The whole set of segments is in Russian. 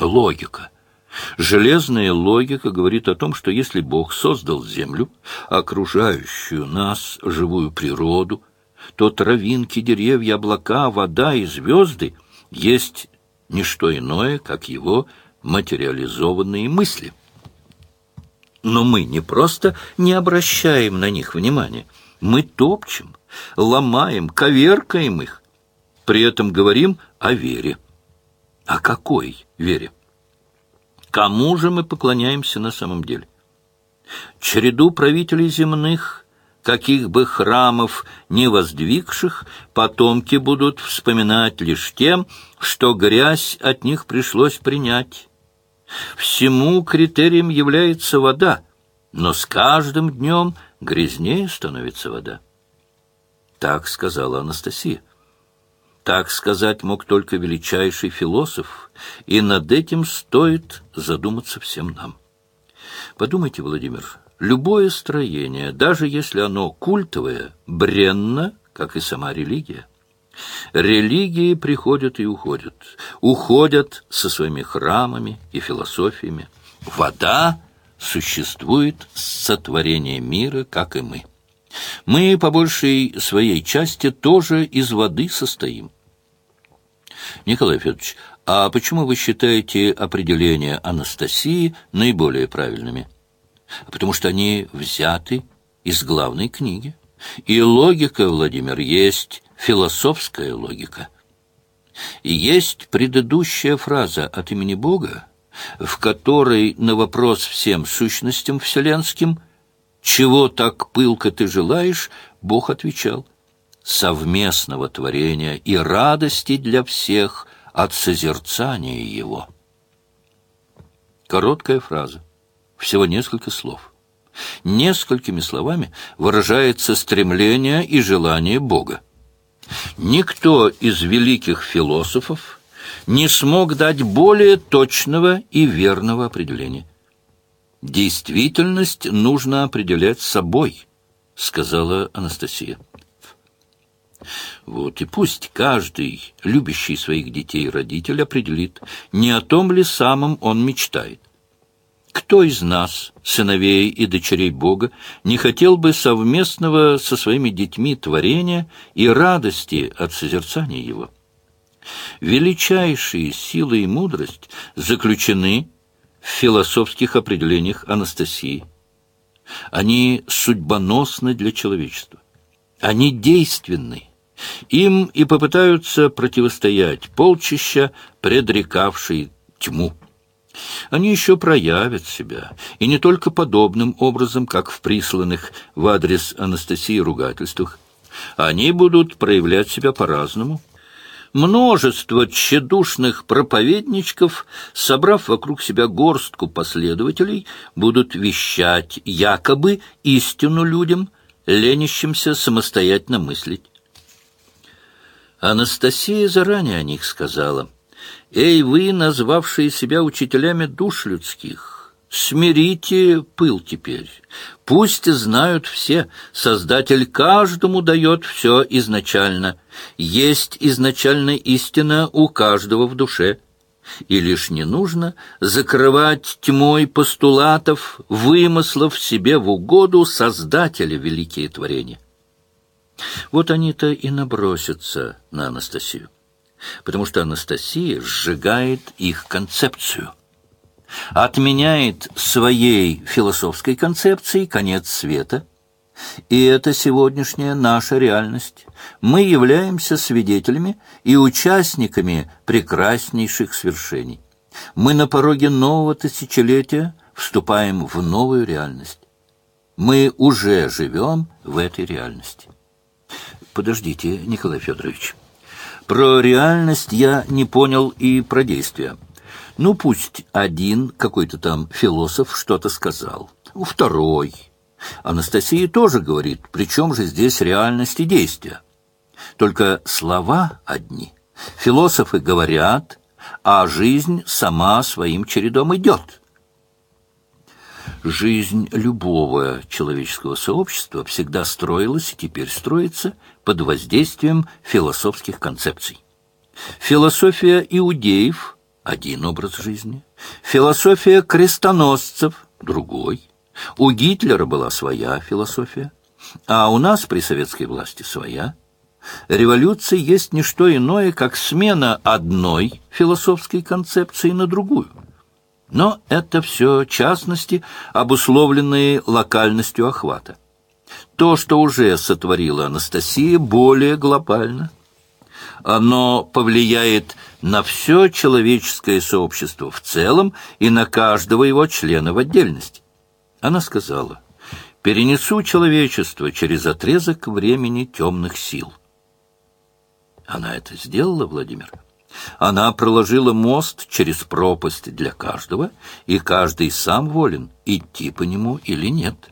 Логика. Железная логика говорит о том, что если Бог создал Землю, окружающую нас живую природу, то травинки, деревья, облака, вода и звезды есть не что иное, как его материализованные мысли. Но мы не просто не обращаем на них внимания, мы топчем, ломаем, коверкаем их, при этом говорим о вере. О какой вере? Кому же мы поклоняемся на самом деле? Череду правителей земных, каких бы храмов не воздвигших, потомки будут вспоминать лишь тем, что грязь от них пришлось принять. Всему критерием является вода, но с каждым днем грязнее становится вода. Так сказала Анастасия. Так сказать мог только величайший философ, и над этим стоит задуматься всем нам. Подумайте, Владимир, любое строение, даже если оно культовое, бренно, как и сама религия. Религии приходят и уходят, уходят со своими храмами и философиями. Вода существует с сотворения мира, как и мы. Мы, по большей своей части, тоже из воды состоим. Николай Федорович, а почему вы считаете определения Анастасии наиболее правильными? Потому что они взяты из главной книги. И логика, Владимир, есть философская логика. И есть предыдущая фраза от имени Бога, в которой на вопрос всем сущностям вселенским «Чего так пылко ты желаешь?» Бог отвечал – совместного творения и радости для всех от созерцания его. Короткая фраза, всего несколько слов. Несколькими словами выражается стремление и желание Бога. Никто из великих философов не смог дать более точного и верного определения. «Действительность нужно определять собой», — сказала Анастасия. Вот и пусть каждый, любящий своих детей родитель, определит, не о том ли самом он мечтает. Кто из нас, сыновей и дочерей Бога, не хотел бы совместного со своими детьми творения и радости от созерцания его? Величайшие силы и мудрость заключены в философских определениях Анастасии. Они судьбоносны для человечества. Они действенны. Им и попытаются противостоять полчища, предрекавшие тьму. Они еще проявят себя, и не только подобным образом, как в присланных в адрес Анастасии ругательствах. Они будут проявлять себя по-разному. Множество тщедушных проповедничков, собрав вокруг себя горстку последователей, будут вещать якобы истину людям, ленящимся самостоятельно мыслить. Анастасия заранее о них сказала. «Эй, вы, назвавшие себя учителями душ людских, смирите пыл теперь. Пусть знают все, Создатель каждому дает все изначально. Есть изначальная истина у каждого в душе». И лишь не нужно закрывать тьмой постулатов, вымыслов себе в угоду Создателя великие творения. Вот они-то и набросятся на Анастасию, потому что Анастасия сжигает их концепцию, отменяет своей философской концепции конец света, и это сегодняшняя наша реальность. Мы являемся свидетелями и участниками прекраснейших свершений. Мы на пороге нового тысячелетия вступаем в новую реальность. Мы уже живем в этой реальности. Подождите, Николай Федорович. Про реальность я не понял и про действия. Ну, пусть один какой-то там философ что-то сказал. Второй. Анастасия тоже говорит, при чем же здесь реальность и действия? Только слова одни. Философы говорят, а жизнь сама своим чередом идет. Жизнь любого человеческого сообщества всегда строилась и теперь строится под воздействием философских концепций. Философия иудеев один образ жизни, философия крестоносцев — другой. У Гитлера была своя философия, а у нас при советской власти своя. Революция есть не что иное, как смена одной философской концепции на другую. Но это все частности, обусловленные локальностью охвата. То, что уже сотворила Анастасия, более глобально. Оно повлияет на все человеческое сообщество в целом и на каждого его члена в отдельности. Она сказала, «Перенесу человечество через отрезок времени темных сил». Она это сделала, Владимир? Она проложила мост через пропасть для каждого, и каждый сам волен, идти по нему или нет.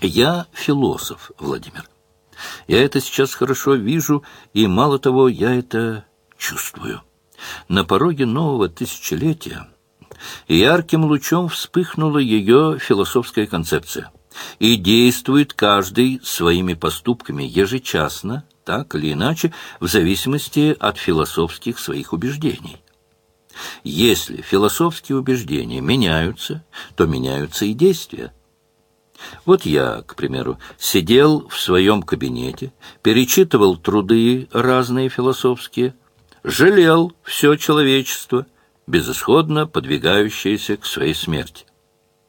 Я философ, Владимир. Я это сейчас хорошо вижу, и, мало того, я это чувствую. На пороге нового тысячелетия ярким лучом вспыхнула ее философская концепция. И действует каждый своими поступками ежечасно, так или иначе, в зависимости от философских своих убеждений. Если философские убеждения меняются, то меняются и действия. Вот я, к примеру, сидел в своем кабинете, перечитывал труды разные философские, жалел все человечество, безысходно подвигающееся к своей смерти.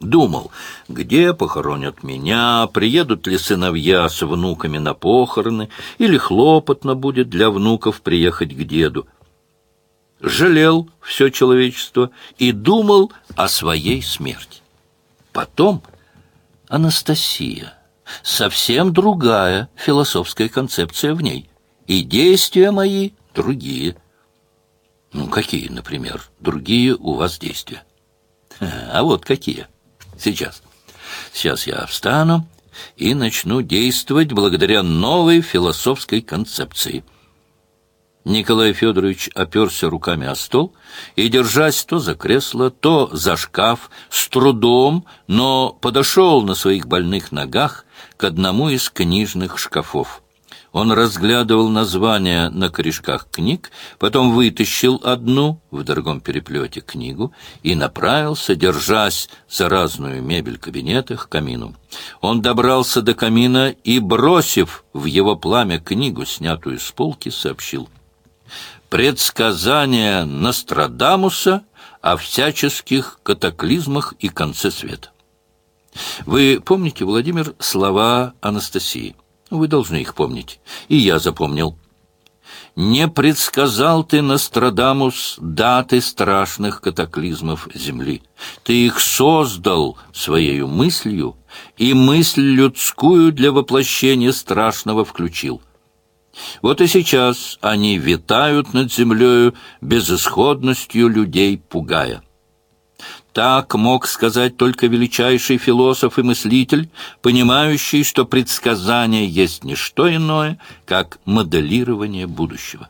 Думал, где похоронят меня, приедут ли сыновья с внуками на похороны, или хлопотно будет для внуков приехать к деду. Жалел все человечество и думал о своей смерти. Потом Анастасия, совсем другая философская концепция в ней, и действия мои другие. Ну, какие, например, другие у вас действия? А вот какие. Сейчас. Сейчас я встану и начну действовать благодаря новой философской концепции. Николай Федорович оперся руками о стол и, держась то за кресло, то за шкаф, с трудом, но подошел на своих больных ногах к одному из книжных шкафов. Он разглядывал названия на корешках книг, потом вытащил одну в дорогом переплете книгу и направился, держась за разную мебель кабинета, к камину. Он добрался до камина и, бросив в его пламя книгу, снятую с полки, сообщил. «Предсказания Нострадамуса о всяческих катаклизмах и конце света». Вы помните, Владимир, слова Анастасии? Вы должны их помнить. И я запомнил. Не предсказал ты, Нострадамус, даты страшных катаклизмов Земли. Ты их создал своей мыслью, и мысль людскую для воплощения страшного включил. Вот и сейчас они витают над землею безысходностью людей пугая. Так мог сказать только величайший философ и мыслитель, понимающий, что предсказание есть не что иное, как моделирование будущего.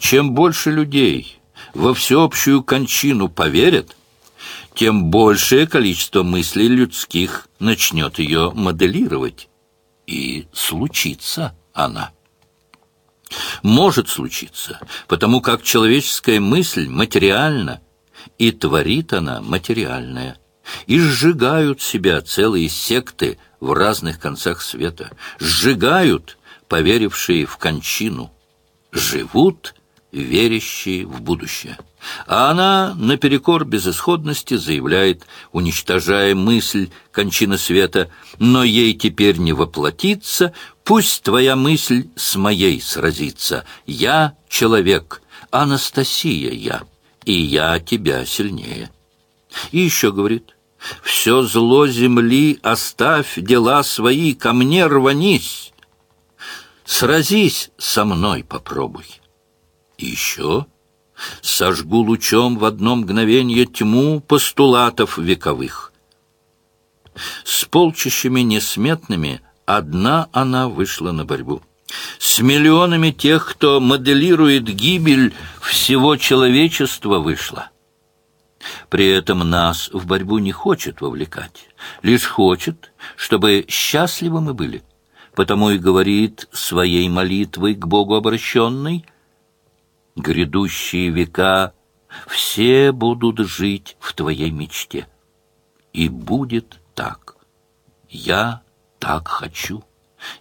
Чем больше людей во всеобщую кончину поверят, тем большее количество мыслей людских начнет ее моделировать. И случится она. Может случиться, потому как человеческая мысль материальна, и творит она материальное. И сжигают себя целые секты в разных концах света. Сжигают, поверившие в кончину. Живут, верящие в будущее. А она, наперекор безысходности, заявляет, уничтожая мысль кончины света, «Но ей теперь не воплотиться, пусть твоя мысль с моей сразится. Я человек, Анастасия я» и я тебя сильнее. И еще говорит, все зло земли оставь, дела свои, ко мне рванись. Сразись со мной попробуй. И еще сожгу лучом в одно мгновенье тьму постулатов вековых. С полчищами несметными одна она вышла на борьбу с миллионами тех, кто моделирует гибель всего человечества, вышла. При этом нас в борьбу не хочет вовлекать, лишь хочет, чтобы счастливы мы были. Потому и говорит своей молитвой к Богу обращенной, грядущие века все будут жить в твоей мечте. И будет так. Я так хочу.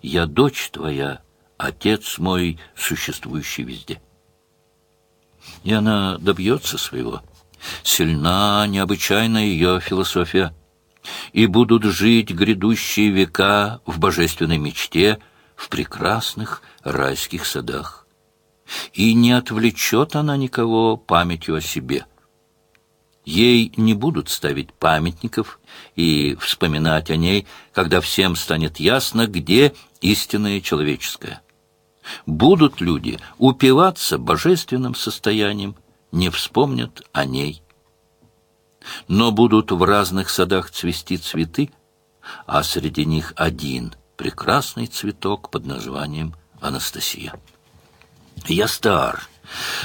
Я дочь твоя, отец мой, существующий везде. И она добьется своего. Сильна необычайна ее философия. И будут жить грядущие века в божественной мечте, в прекрасных райских садах. И не отвлечет она никого памятью о себе. Ей не будут ставить памятников и вспоминать о ней, когда всем станет ясно, где истинное человеческое. Будут люди упиваться божественным состоянием, не вспомнят о ней. Но будут в разных садах цвести цветы, а среди них один прекрасный цветок под названием Анастасия. Я стар,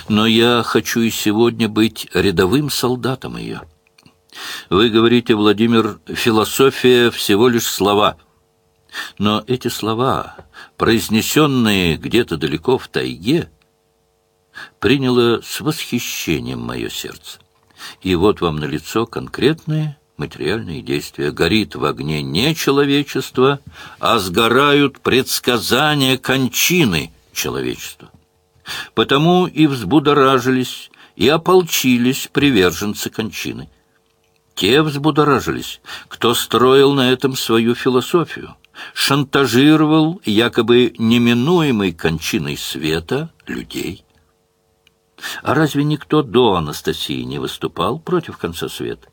но я хочу и сегодня быть рядовым солдатом ее. Вы говорите, Владимир, философия всего лишь слова. Но эти слова, произнесенные где-то далеко в тайге, приняло с восхищением мое сердце. И вот вам налицо конкретные материальные действия. Горит в огне не человечество, а сгорают предсказания кончины человечества. Потому и взбудоражились, и ополчились приверженцы кончины. Те взбудоражились, кто строил на этом свою философию, шантажировал якобы неминуемой кончиной света людей. А разве никто до Анастасии не выступал против конца света?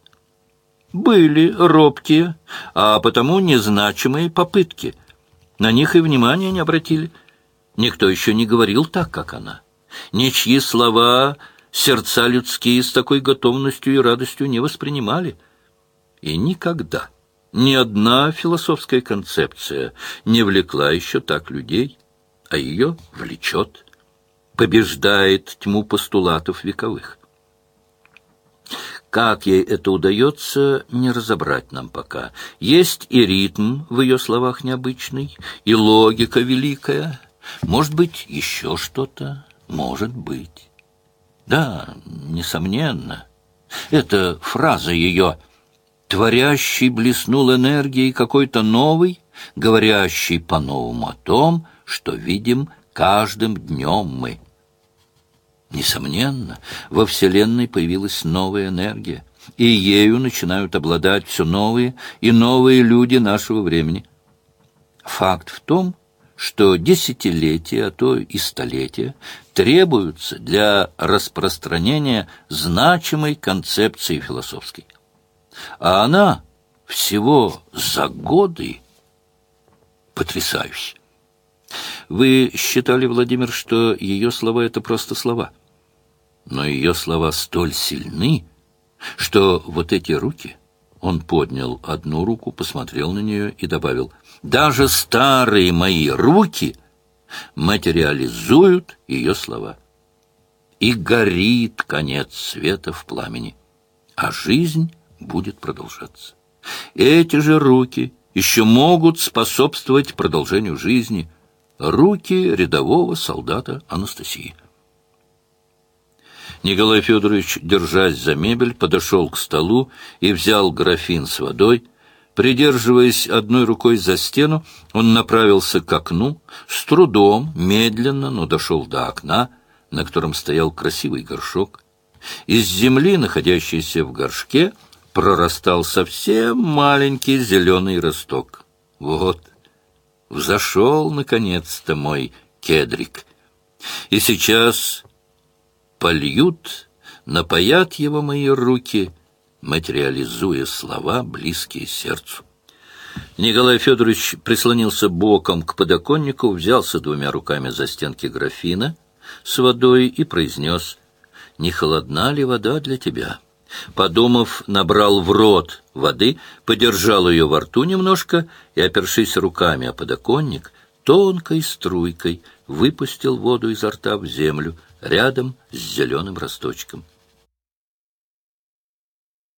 Были робкие, а потому незначимые попытки. На них и внимания не обратили. Никто еще не говорил так, как она. Ничьи слова сердца людские с такой готовностью и радостью не воспринимали. И никогда ни одна философская концепция не влекла еще так людей, а ее влечет побеждает тьму постулатов вековых. Как ей это удается, не разобрать нам пока. Есть и ритм в ее словах необычный, и логика великая. Может быть, еще что-то? Может быть. Да, несомненно. Это фраза ее «Творящий блеснул энергией какой-то новый, говорящий по-новому о том, что видим каждым днем мы». Несомненно, во Вселенной появилась новая энергия, и ею начинают обладать все новые и новые люди нашего времени. Факт в том, что десятилетия, а то и столетия требуются для распространения значимой концепции философской. А она всего за годы потрясающая. Вы считали, Владимир, что ее слова — это просто слова — но ее слова столь сильны, что вот эти руки... Он поднял одну руку, посмотрел на нее и добавил, «Даже старые мои руки материализуют ее слова. И горит конец света в пламени, а жизнь будет продолжаться. Эти же руки еще могут способствовать продолжению жизни, руки рядового солдата Анастасии. Николай Федорович, держась за мебель, подошел к столу и взял графин с водой. Придерживаясь одной рукой за стену, он направился к окну, с трудом, медленно, но дошел до окна, на котором стоял красивый горшок. Из земли, находящейся в горшке, прорастал совсем маленький зеленый росток. Вот, взошел, наконец-то, мой кедрик. И сейчас польют, напоят его мои руки, материализуя слова, близкие сердцу. Николай Федорович прислонился боком к подоконнику, взялся двумя руками за стенки графина с водой и произнес «Не холодна ли вода для тебя?» Подумав, набрал в рот воды, подержал ее во рту немножко и, опершись руками о подоконник, тонкой струйкой выпустил воду изо рта в землю, рядом с зеленым росточком.